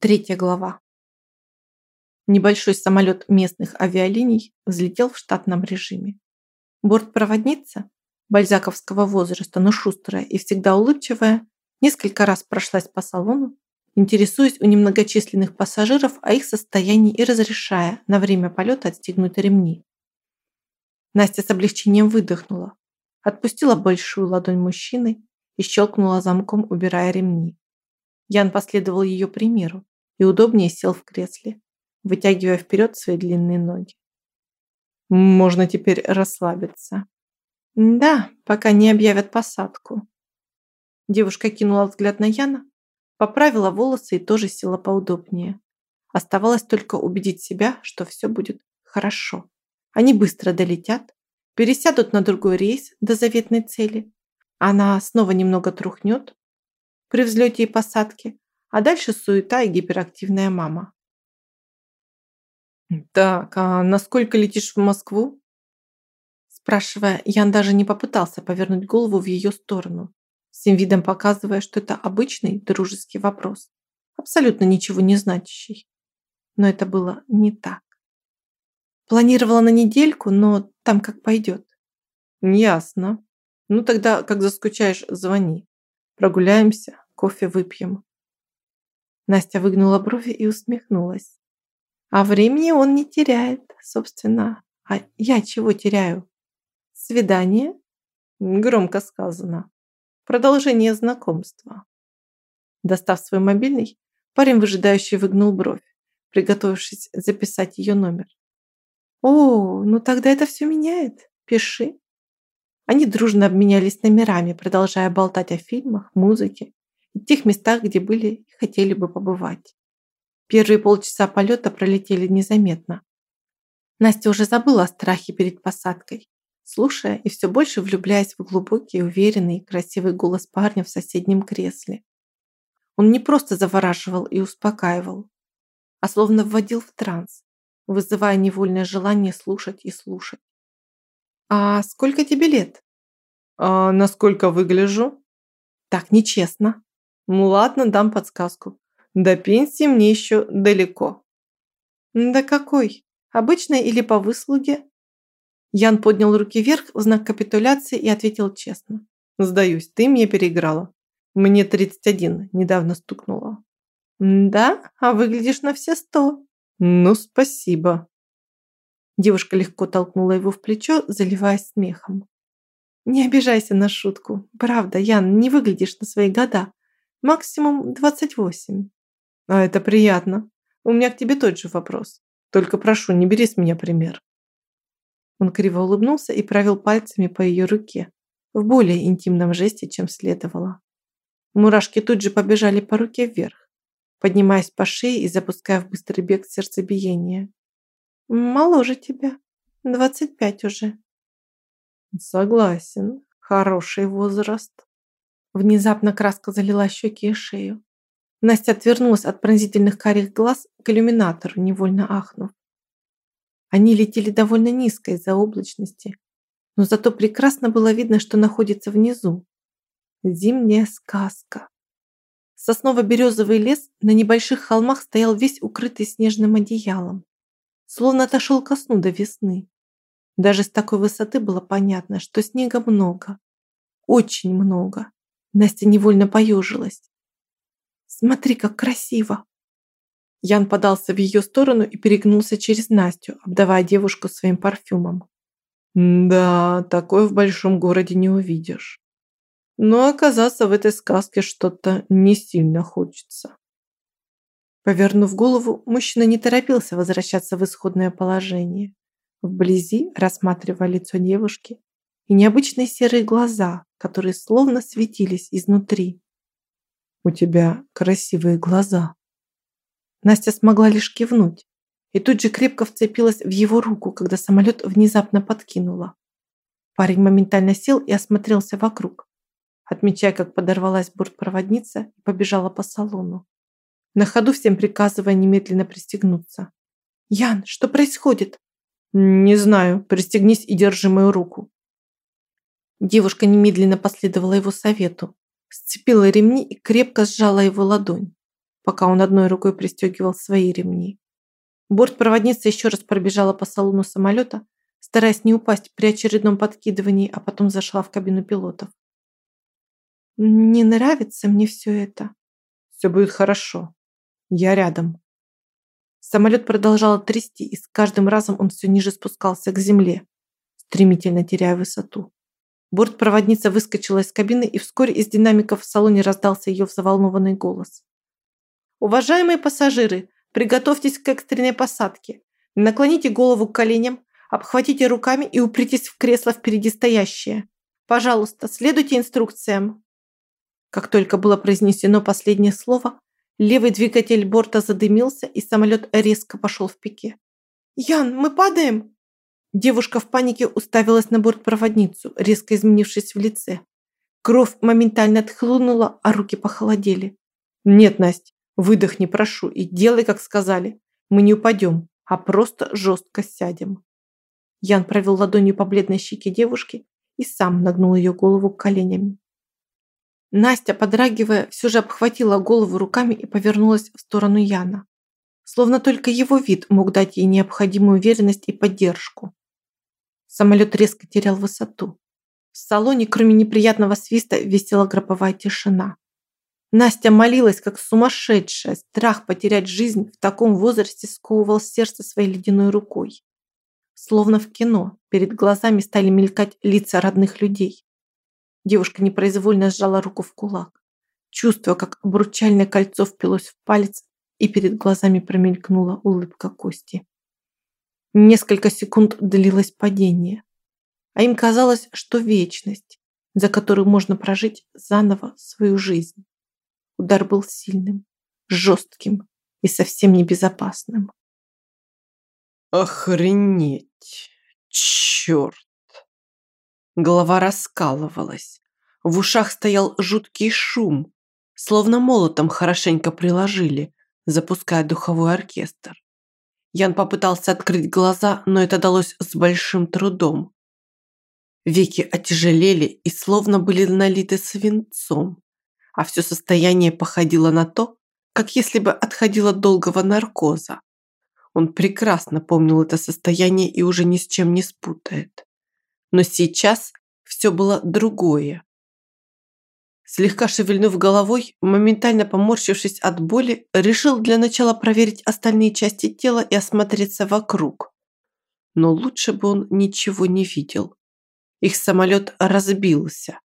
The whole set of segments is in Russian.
Третья глава. Небольшой самолет местных авиалиний взлетел в штатном режиме. Бортпроводница, бальзаковского возраста, но шустрая и всегда улыбчивая, несколько раз прошлась по салону, интересуясь у немногочисленных пассажиров о их состоянии и разрешая на время полета отстегнуть ремни. Настя с облегчением выдохнула, отпустила большую ладонь мужчины и щелкнула замком, убирая ремни. Ян последовал ее примеру и удобнее сел в кресле, вытягивая вперед свои длинные ноги. Можно теперь расслабиться. Да, пока не объявят посадку. Девушка кинула взгляд на Яна, поправила волосы и тоже села поудобнее. Оставалось только убедить себя, что все будет хорошо. Они быстро долетят, пересядут на другой рейс до заветной цели. Она снова немного трухнет при взлете и посадке, а дальше суета и гиперактивная мама. «Так, а насколько летишь в Москву?» Спрашивая, Ян даже не попытался повернуть голову в ее сторону, всем видом показывая, что это обычный дружеский вопрос, абсолютно ничего не значащий. Но это было не так. Планировала на недельку, но там как пойдет. Ясно. Ну тогда, как заскучаешь, звони. Прогуляемся, кофе выпьем. Настя выгнула брови и усмехнулась. А времени он не теряет, собственно. А я чего теряю? Свидание? Громко сказано. Продолжение знакомства. Достав свой мобильный, парень выжидающий выгнул бровь, приготовившись записать ее номер. «О, ну тогда это все меняет. Пиши». Они дружно обменялись номерами, продолжая болтать о фильмах, музыке и тех местах, где были и хотели бы побывать. Первые полчаса полета пролетели незаметно. Настя уже забыла о страхе перед посадкой, слушая и все больше влюбляясь в глубокий, уверенный и красивый голос парня в соседнем кресле. Он не просто завораживал и успокаивал, а словно вводил в транс, вызывая невольное желание слушать и слушать. «А сколько тебе лет?» «А насколько выгляжу?» «Так нечестно». Ну ладно, дам подсказку. До пенсии мне еще далеко. Да какой? Обычной или по выслуге? Ян поднял руки вверх в знак капитуляции и ответил честно. Сдаюсь, ты мне переиграла. Мне 31, недавно стукнуло. Да, а выглядишь на все сто. Ну, спасибо. Девушка легко толкнула его в плечо, заливаясь смехом. Не обижайся на шутку. Правда, Ян, не выглядишь на свои года. Максимум 28. А это приятно. У меня к тебе тот же вопрос. Только прошу, не бери с меня пример. Он криво улыбнулся и провел пальцами по ее руке, в более интимном жесте, чем следовало. Мурашки тут же побежали по руке вверх, поднимаясь по шее и запуская в быстрый бег сердцебиение. «Моложе тебя. Двадцать пять уже». «Согласен. Хороший возраст». Внезапно краска залила щеки и шею. Настя отвернулась от пронзительных карих глаз к иллюминатору, невольно ахнув. Они летели довольно низко из-за облачности, но зато прекрасно было видно, что находится внизу. Зимняя сказка. Сосново-березовый лес на небольших холмах стоял весь укрытый снежным одеялом, словно отошел ко сну до весны. Даже с такой высоты было понятно, что снега много, очень много. Настя невольно поежилась. «Смотри, как красиво!» Ян подался в ее сторону и перегнулся через Настю, обдавая девушку своим парфюмом. «Да, такое в большом городе не увидишь. Но оказаться в этой сказке что-то не сильно хочется». Повернув голову, мужчина не торопился возвращаться в исходное положение. Вблизи, рассматривая лицо девушки, и необычные серые глаза, которые словно светились изнутри. «У тебя красивые глаза». Настя смогла лишь кивнуть и тут же крепко вцепилась в его руку, когда самолет внезапно подкинуло. Парень моментально сел и осмотрелся вокруг, отмечая, как подорвалась бортпроводница и побежала по салону, на ходу всем приказывая немедленно пристегнуться. «Ян, что происходит?» «Не знаю. Пристегнись и держи мою руку». Девушка немедленно последовала его совету, сцепила ремни и крепко сжала его ладонь, пока он одной рукой пристегивал свои ремни. Бортпроводница еще раз пробежала по салону самолета, стараясь не упасть при очередном подкидывании, а потом зашла в кабину пилотов. «Не нравится мне все это». «Все будет хорошо. Я рядом». Самолет продолжал трясти, и с каждым разом он все ниже спускался к земле, стремительно теряя высоту. Бортпроводница выскочила из кабины, и вскоре из динамиков в салоне раздался ее взволнованный голос. «Уважаемые пассажиры, приготовьтесь к экстренной посадке. Наклоните голову к коленям, обхватите руками и упритесь в кресло впереди стоящее. Пожалуйста, следуйте инструкциям». Как только было произнесено последнее слово, левый двигатель борта задымился, и самолет резко пошел в пике. «Ян, мы падаем!» Девушка в панике уставилась на бортпроводницу, резко изменившись в лице. Кровь моментально отхлынула, а руки похолодели. «Нет, Настя, выдохни, прошу, и делай, как сказали. Мы не упадем, а просто жестко сядем». Ян провел ладонью по бледной щеке девушки и сам нагнул ее голову коленями. Настя, подрагивая, все же обхватила голову руками и повернулась в сторону Яна. Словно только его вид мог дать ей необходимую уверенность и поддержку. Самолет резко терял высоту. В салоне, кроме неприятного свиста, висела гробовая тишина. Настя молилась, как сумасшедшая. Страх потерять жизнь в таком возрасте сковывал сердце своей ледяной рукой. Словно в кино, перед глазами стали мелькать лица родных людей. Девушка непроизвольно сжала руку в кулак, чувствуя, как обручальное кольцо впилось в палец, и перед глазами промелькнула улыбка Кости. Несколько секунд длилось падение, а им казалось, что вечность, за которую можно прожить заново свою жизнь. Удар был сильным, жестким и совсем небезопасным. Охренеть! Черт! Голова раскалывалась. В ушах стоял жуткий шум, словно молотом хорошенько приложили, запуская духовой оркестр. Ян попытался открыть глаза, но это далось с большим трудом. Веки отяжелели и словно были налиты свинцом, а все состояние походило на то, как если бы отходило долгого наркоза. Он прекрасно помнил это состояние и уже ни с чем не спутает. Но сейчас все было другое. Слегка шевельнув головой, моментально поморщившись от боли, решил для начала проверить остальные части тела и осмотреться вокруг. Но лучше бы он ничего не видел. Их самолет разбился.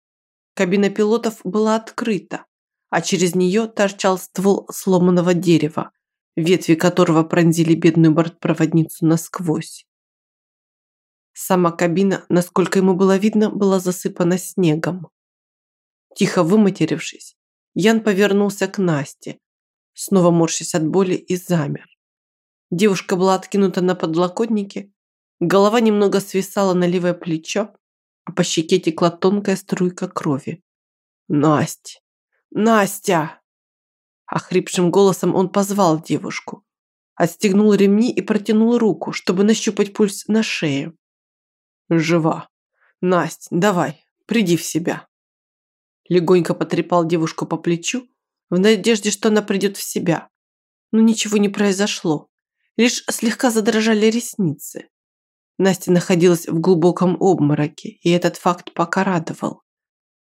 Кабина пилотов была открыта, а через нее торчал ствол сломанного дерева, ветви которого пронзили бедную бортпроводницу насквозь. Сама кабина, насколько ему было видно, была засыпана снегом. Тихо выматерившись, Ян повернулся к Насте, снова морщась от боли и замер. Девушка была откинута на подлокотнике, голова немного свисала на левое плечо, а по щеке текла тонкая струйка крови. «Настя! Настя!» Охрипшим голосом он позвал девушку, отстегнул ремни и протянул руку, чтобы нащупать пульс на шее. «Жива! Настя, давай, приди в себя!» Легонько потрепал девушку по плечу, в надежде, что она придет в себя. Но ничего не произошло. Лишь слегка задрожали ресницы. Настя находилась в глубоком обмороке, и этот факт пока радовал,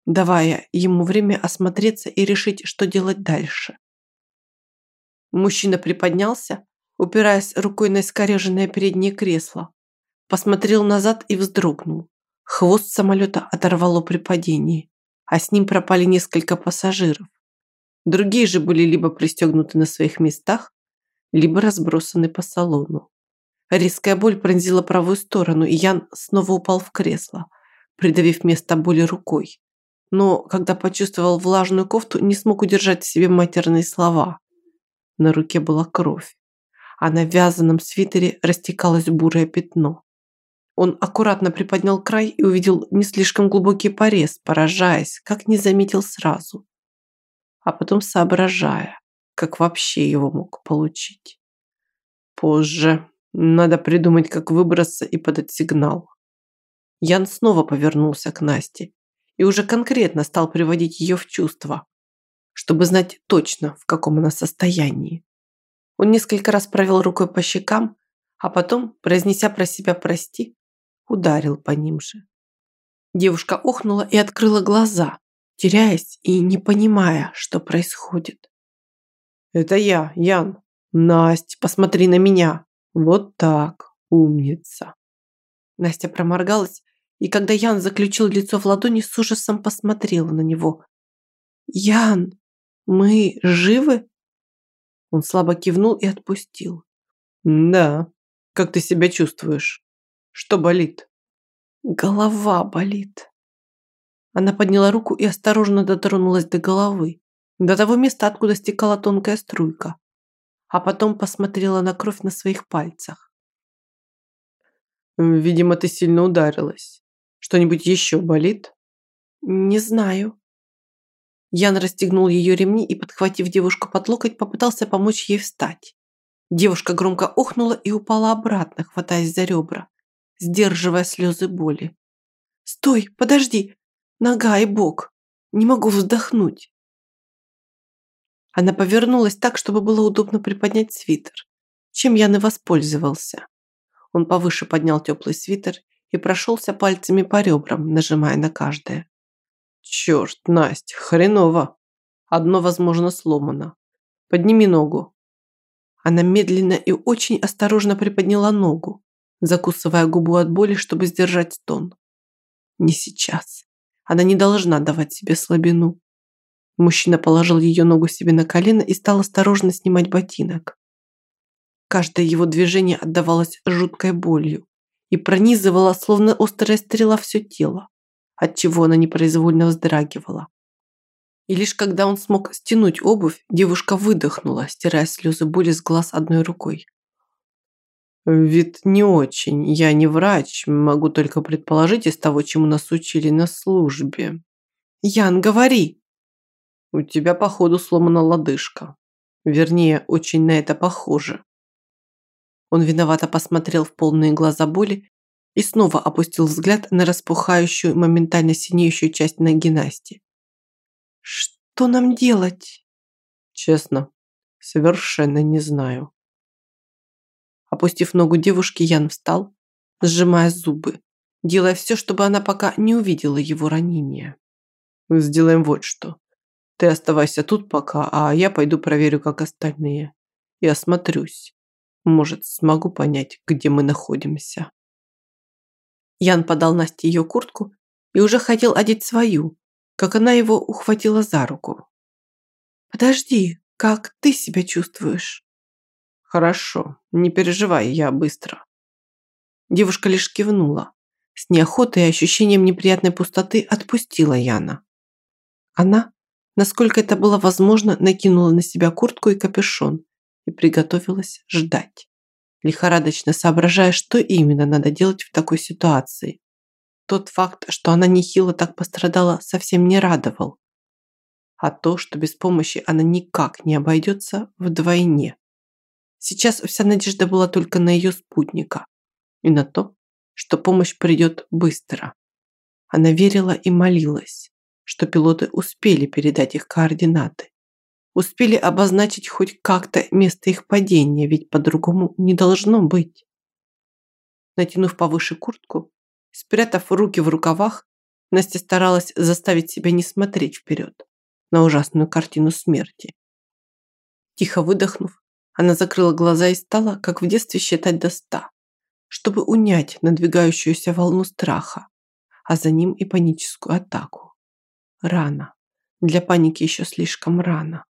давая ему время осмотреться и решить, что делать дальше. Мужчина приподнялся, упираясь рукой на искореженное переднее кресло, посмотрел назад и вздрогнул. Хвост самолета оторвало при падении а с ним пропали несколько пассажиров. Другие же были либо пристегнуты на своих местах, либо разбросаны по салону. Резкая боль пронзила правую сторону, и Ян снова упал в кресло, придавив место боли рукой. Но, когда почувствовал влажную кофту, не смог удержать в себе матерные слова. На руке была кровь, а на вязаном свитере растекалось бурое пятно. Он аккуратно приподнял край и увидел не слишком глубокий порез, поражаясь, как не заметил сразу. А потом соображая, как вообще его мог получить. Позже. Надо придумать, как выбраться и подать сигнал. Ян снова повернулся к Насте и уже конкретно стал приводить ее в чувство. чтобы знать точно, в каком она состоянии. Он несколько раз провел рукой по щекам, а потом, произнеся про себя «прости», ударил по ним же. Девушка охнула и открыла глаза, теряясь и не понимая, что происходит. «Это я, Ян. Настя, посмотри на меня. Вот так, умница». Настя проморгалась, и когда Ян заключил лицо в ладони, с ужасом посмотрела на него. «Ян, мы живы?» Он слабо кивнул и отпустил. «Да. Как ты себя чувствуешь? Что болит?» «Голова болит». Она подняла руку и осторожно дотронулась до головы, до того места, откуда стекала тонкая струйка, а потом посмотрела на кровь на своих пальцах. «Видимо, ты сильно ударилась. Что-нибудь еще болит?» «Не знаю». Ян расстегнул ее ремни и, подхватив девушку под локоть, попытался помочь ей встать. Девушка громко охнула и упала обратно, хватаясь за ребра, сдерживая слезы боли. «Стой, подожди! Нога и бок! Не могу вздохнуть!» Она повернулась так, чтобы было удобно приподнять свитер, чем Ян и воспользовался. Он повыше поднял теплый свитер и прошелся пальцами по ребрам, нажимая на каждое. Черт, Настя, хреново. Одно, возможно, сломано. Подними ногу. Она медленно и очень осторожно приподняла ногу, закусывая губу от боли, чтобы сдержать стон. Не сейчас. Она не должна давать себе слабину. Мужчина положил ее ногу себе на колено и стал осторожно снимать ботинок. Каждое его движение отдавалось жуткой болью и пронизывало, словно острая стрела, все тело отчего она непроизвольно вздрагивала. И лишь когда он смог стянуть обувь, девушка выдохнула, стирая слезы боли с глаз одной рукой. «Вид не очень. Я не врач. Могу только предположить из того, чему нас учили на службе». «Ян, говори!» «У тебя, походу, сломана лодыжка. Вернее, очень на это похоже». Он виновато посмотрел в полные глаза боли и снова опустил взгляд на распухающую, моментально синеющую часть ноги Насти. «Что нам делать?» «Честно, совершенно не знаю». Опустив ногу девушки, Ян встал, сжимая зубы, делая все, чтобы она пока не увидела его ранения. «Сделаем вот что. Ты оставайся тут пока, а я пойду проверю, как остальные. И осмотрюсь. Может, смогу понять, где мы находимся». Ян подал Насте ее куртку и уже хотел одеть свою, как она его ухватила за руку. «Подожди, как ты себя чувствуешь?» «Хорошо, не переживай, я быстро». Девушка лишь кивнула. С неохотой и ощущением неприятной пустоты отпустила Яна. Она, насколько это было возможно, накинула на себя куртку и капюшон и приготовилась ждать лихорадочно соображая, что именно надо делать в такой ситуации. Тот факт, что она нехило так пострадала, совсем не радовал. А то, что без помощи она никак не обойдется, вдвойне. Сейчас вся надежда была только на ее спутника и на то, что помощь придет быстро. Она верила и молилась, что пилоты успели передать их координаты успели обозначить хоть как-то место их падения, ведь по-другому не должно быть. Натянув повыше куртку, спрятав руки в рукавах, Настя старалась заставить себя не смотреть вперед на ужасную картину смерти. Тихо выдохнув, она закрыла глаза и стала, как в детстве, считать до ста, чтобы унять надвигающуюся волну страха, а за ним и паническую атаку. Рано. Для паники еще слишком рано.